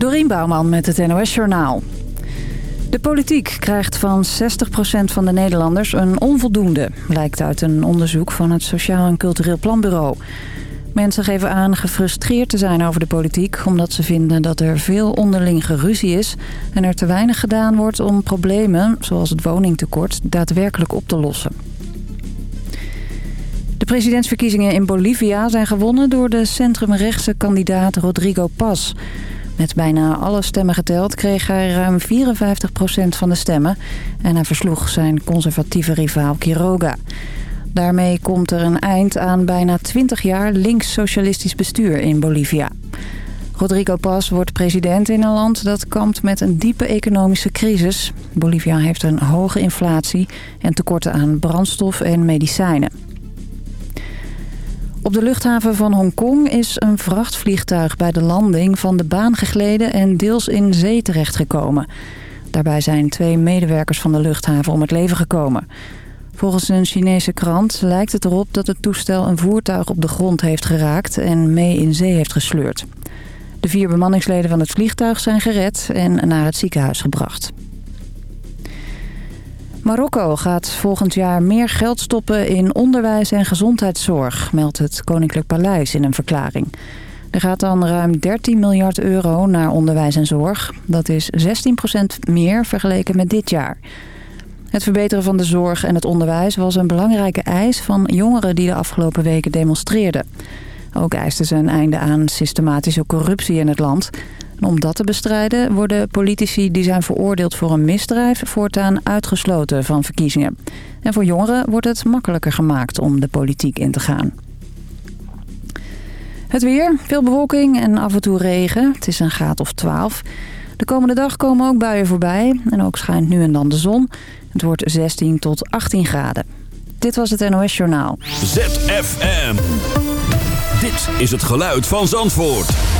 Dorien Bouwman met het NOS Journaal. De politiek krijgt van 60% van de Nederlanders een onvoldoende... blijkt uit een onderzoek van het Sociaal en Cultureel Planbureau. Mensen geven aan gefrustreerd te zijn over de politiek... omdat ze vinden dat er veel onderling geruzie is... en er te weinig gedaan wordt om problemen, zoals het woningtekort... daadwerkelijk op te lossen. De presidentsverkiezingen in Bolivia zijn gewonnen door de centrumrechtse kandidaat Rodrigo Paz... Met bijna alle stemmen geteld kreeg hij ruim 54% van de stemmen... en hij versloeg zijn conservatieve rivaal Quiroga. Daarmee komt er een eind aan bijna 20 jaar links-socialistisch bestuur in Bolivia. Rodrigo Paz wordt president in een land dat kampt met een diepe economische crisis. Bolivia heeft een hoge inflatie en tekorten aan brandstof en medicijnen. Op de luchthaven van Hongkong is een vrachtvliegtuig bij de landing van de baan gegleden en deels in zee terechtgekomen. Daarbij zijn twee medewerkers van de luchthaven om het leven gekomen. Volgens een Chinese krant lijkt het erop dat het toestel een voertuig op de grond heeft geraakt en mee in zee heeft gesleurd. De vier bemanningsleden van het vliegtuig zijn gered en naar het ziekenhuis gebracht. Marokko gaat volgend jaar meer geld stoppen in onderwijs en gezondheidszorg, meldt het Koninklijk Paleis in een verklaring. Er gaat dan ruim 13 miljard euro naar onderwijs en zorg. Dat is 16% meer vergeleken met dit jaar. Het verbeteren van de zorg en het onderwijs was een belangrijke eis van jongeren die de afgelopen weken demonstreerden. Ook eisten ze een einde aan systematische corruptie in het land om dat te bestrijden worden politici die zijn veroordeeld voor een misdrijf voortaan uitgesloten van verkiezingen. En voor jongeren wordt het makkelijker gemaakt om de politiek in te gaan. Het weer, veel bewolking en af en toe regen. Het is een graad of 12. De komende dag komen ook buien voorbij en ook schijnt nu en dan de zon. Het wordt 16 tot 18 graden. Dit was het NOS Journaal. ZFM. Dit is het geluid van Zandvoort.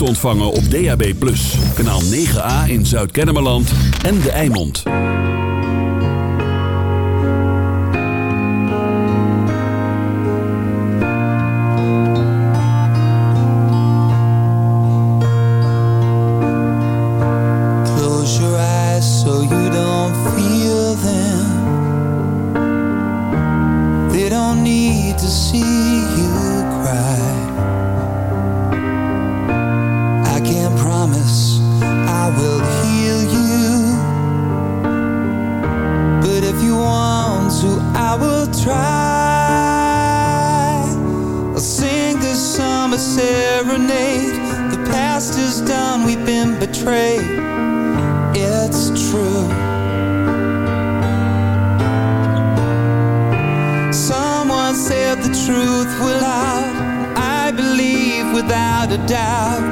ontvangen op DAB+. Kanaal 9A in Zuid-Kennemerland en De Eimond. Close your eyes so you don't feel them. They don't need to see you cry. It's true. Someone said the truth will out I believe without a doubt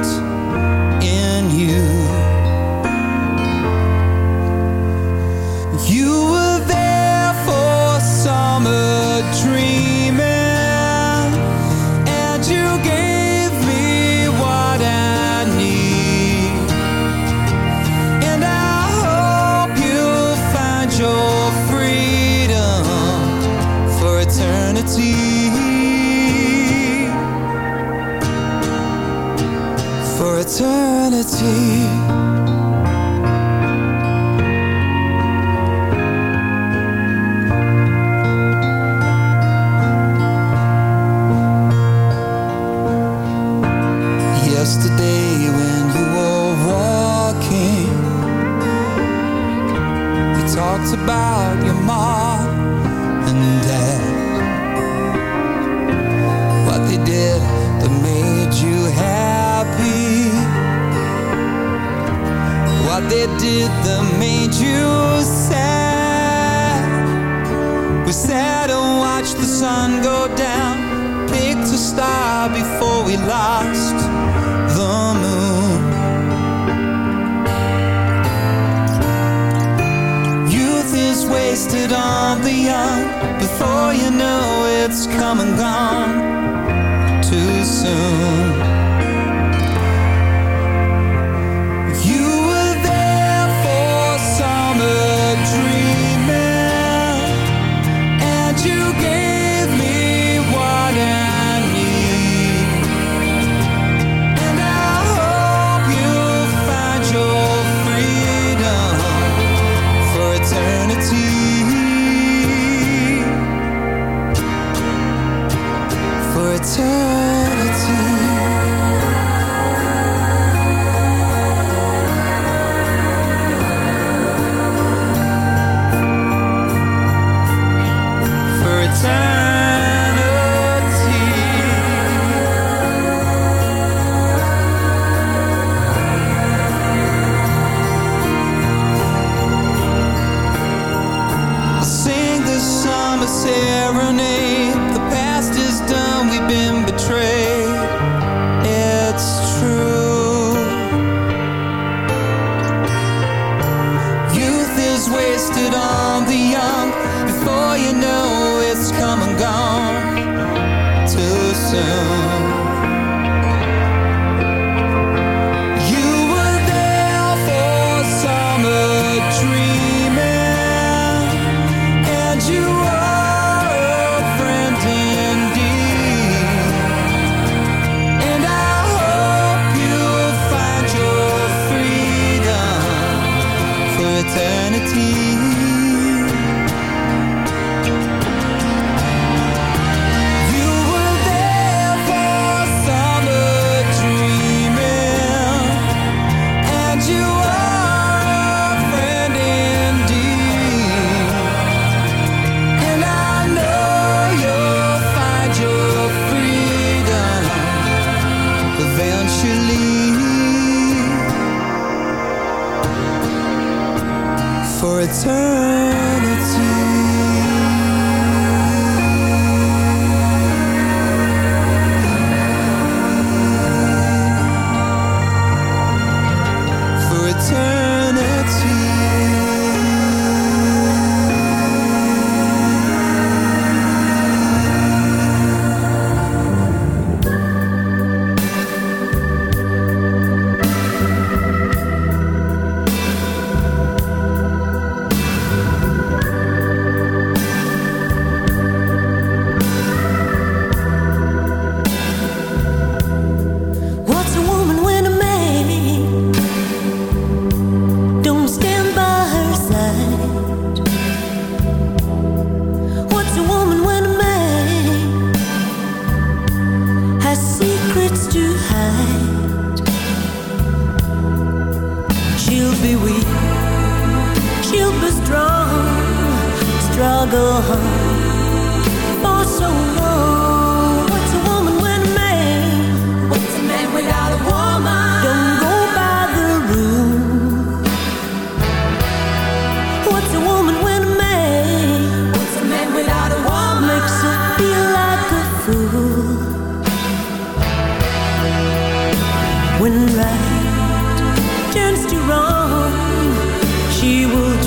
before you know it's come and gone. Too soon.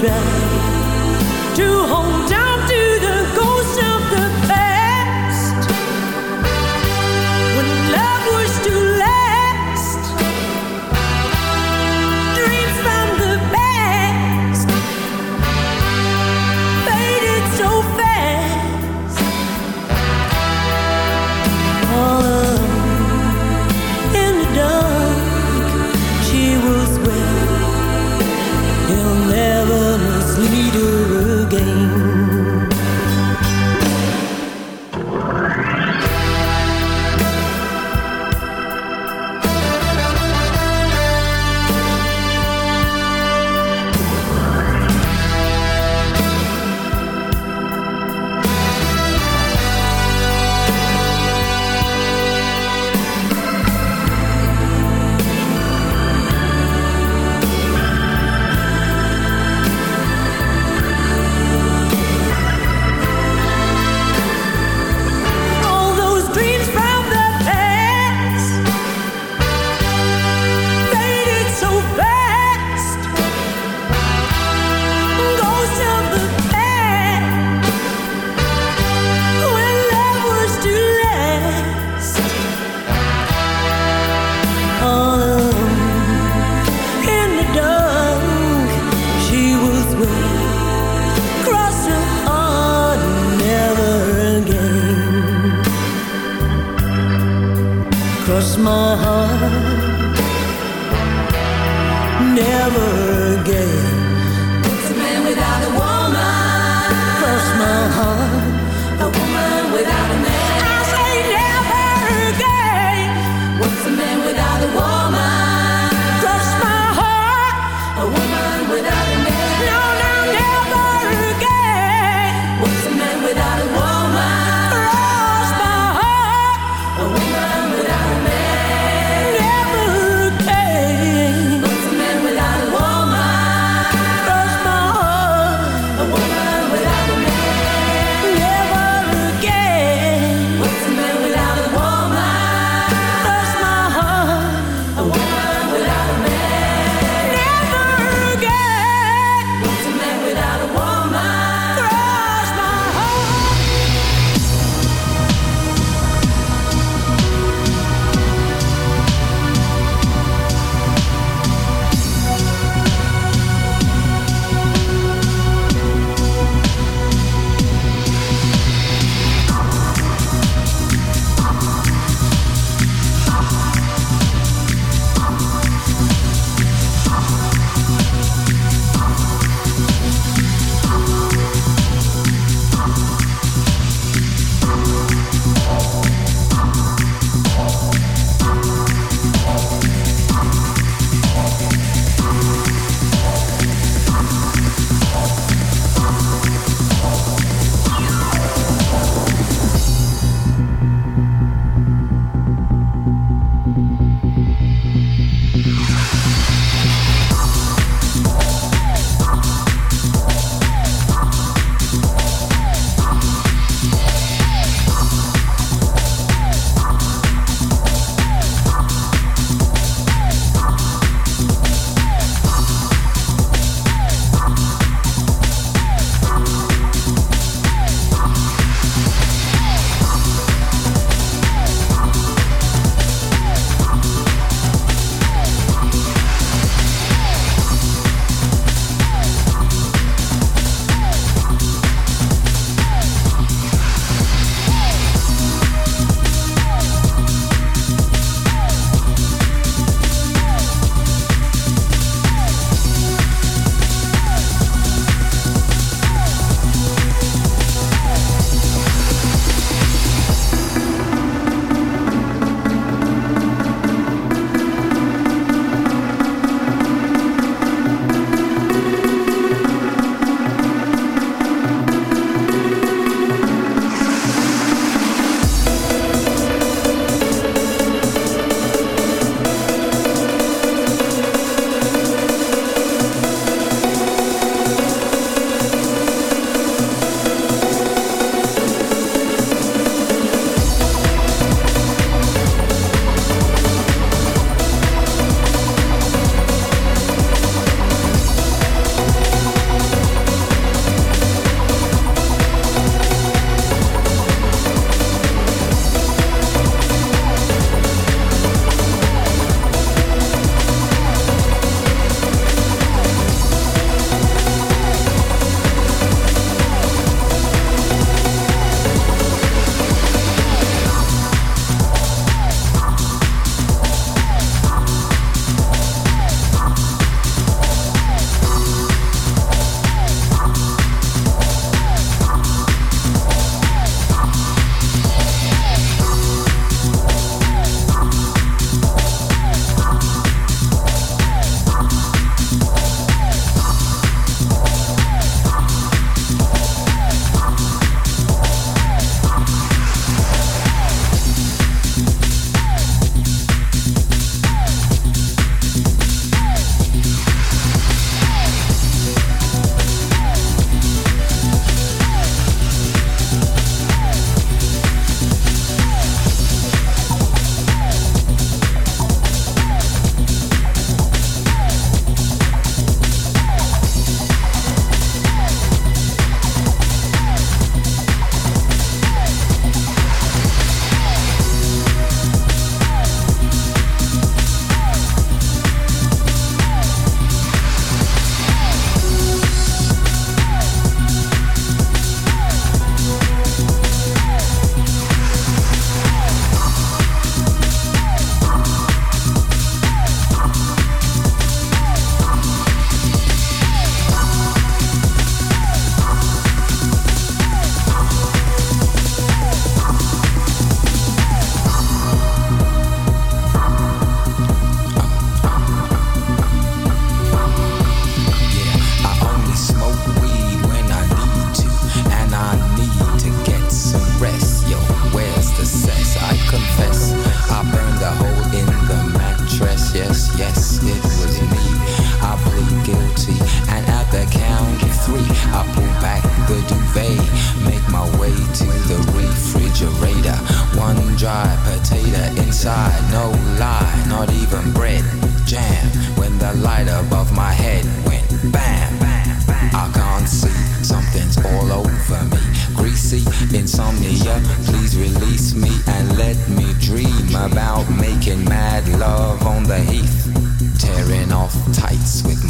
try to hold down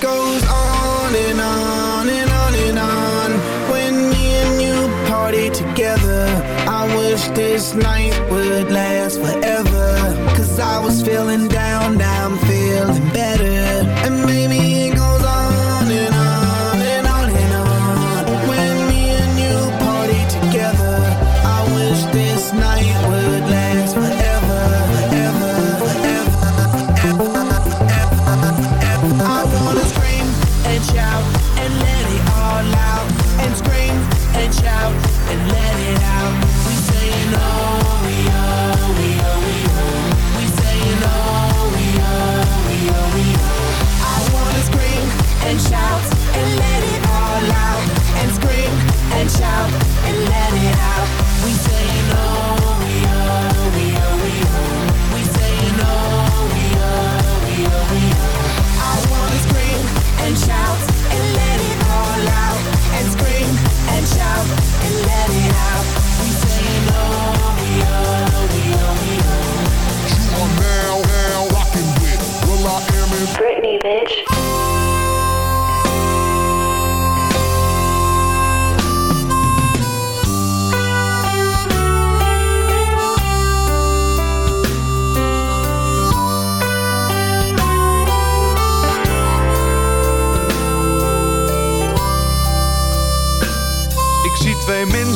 goes on and on and on and on when me and you party together. I wish this night would last forever. Cause I was feeling down,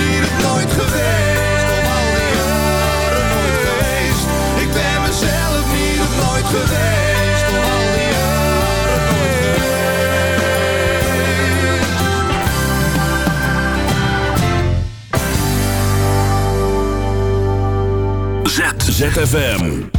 hier het nooit geweest. Om al die jaren nooit geweest. Ik ben mezelf niet of nooit geweest. Op al die jaren nooit geweest. ZFM.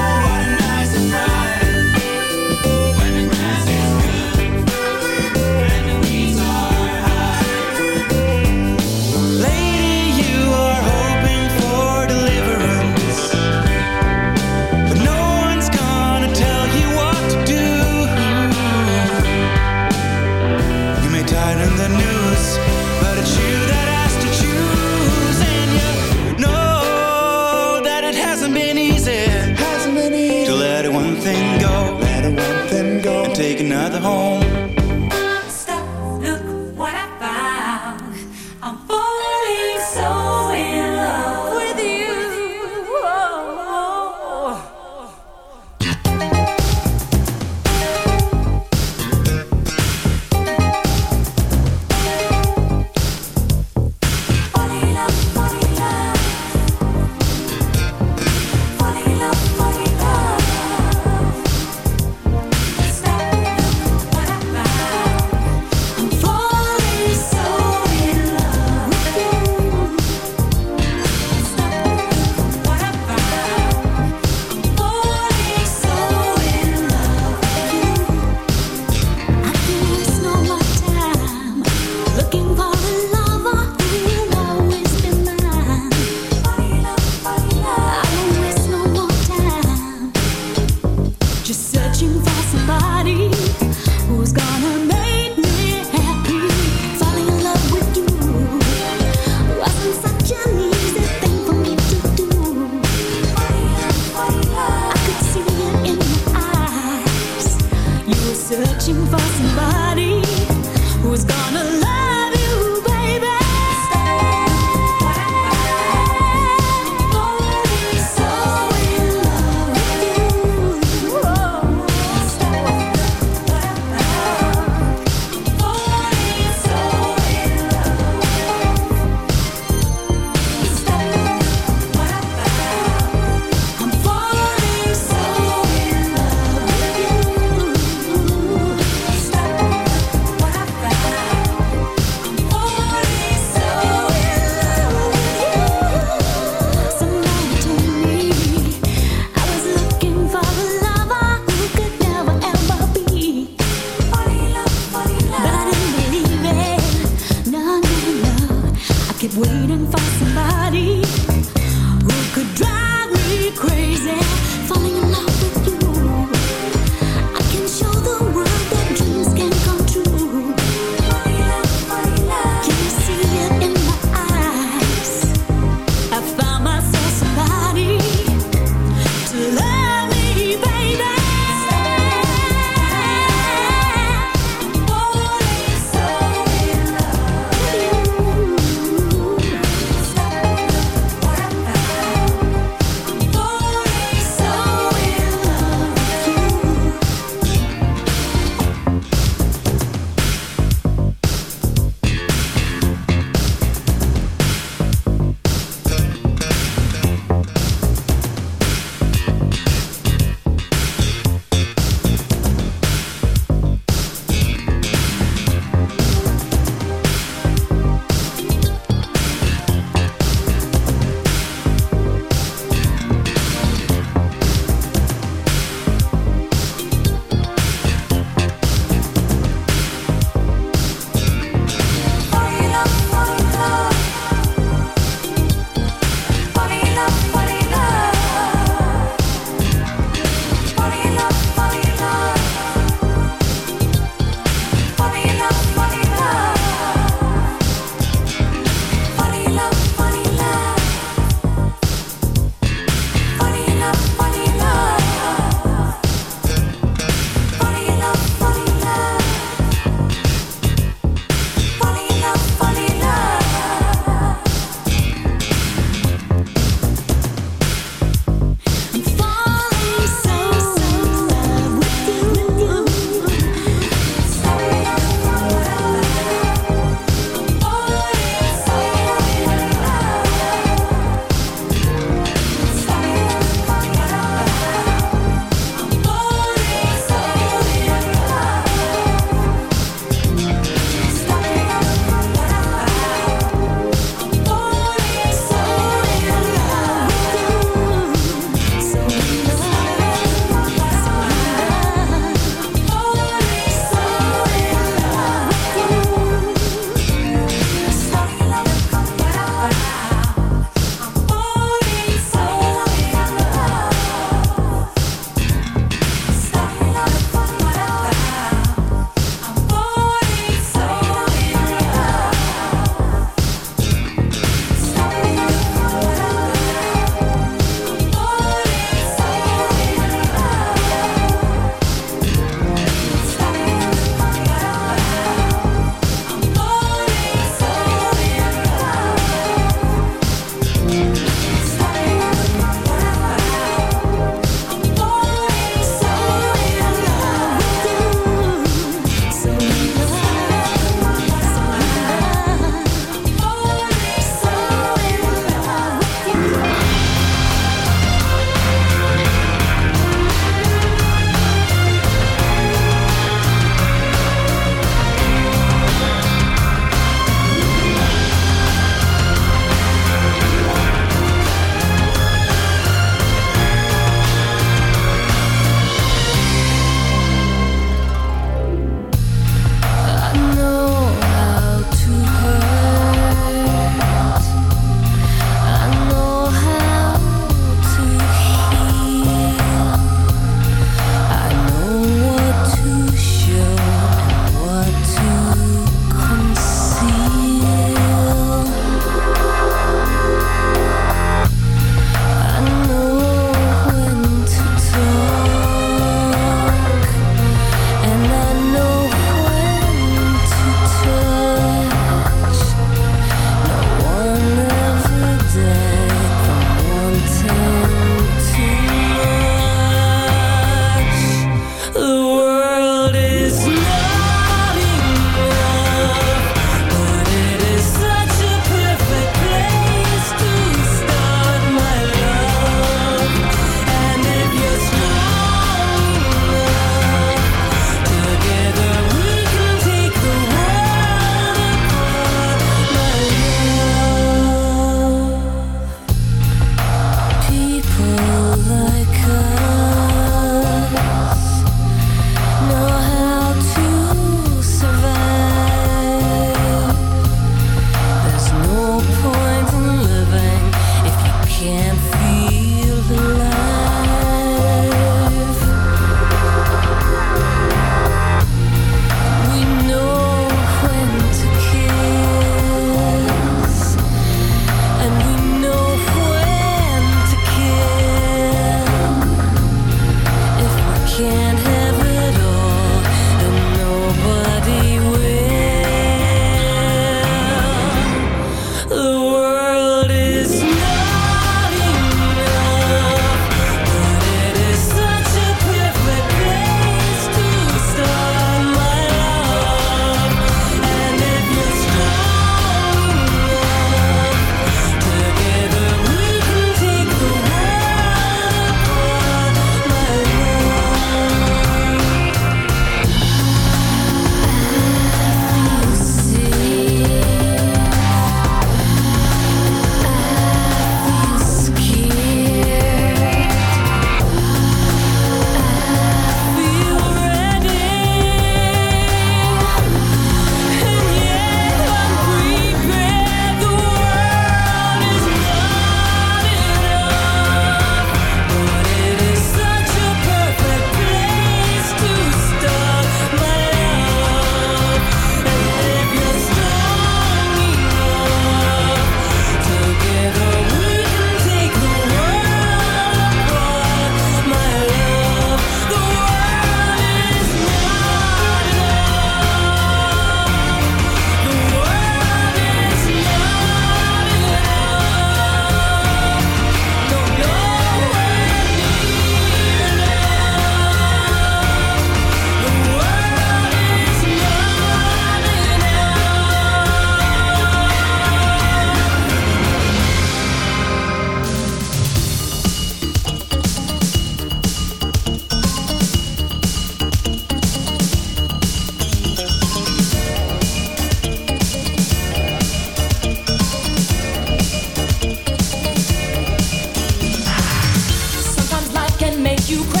you.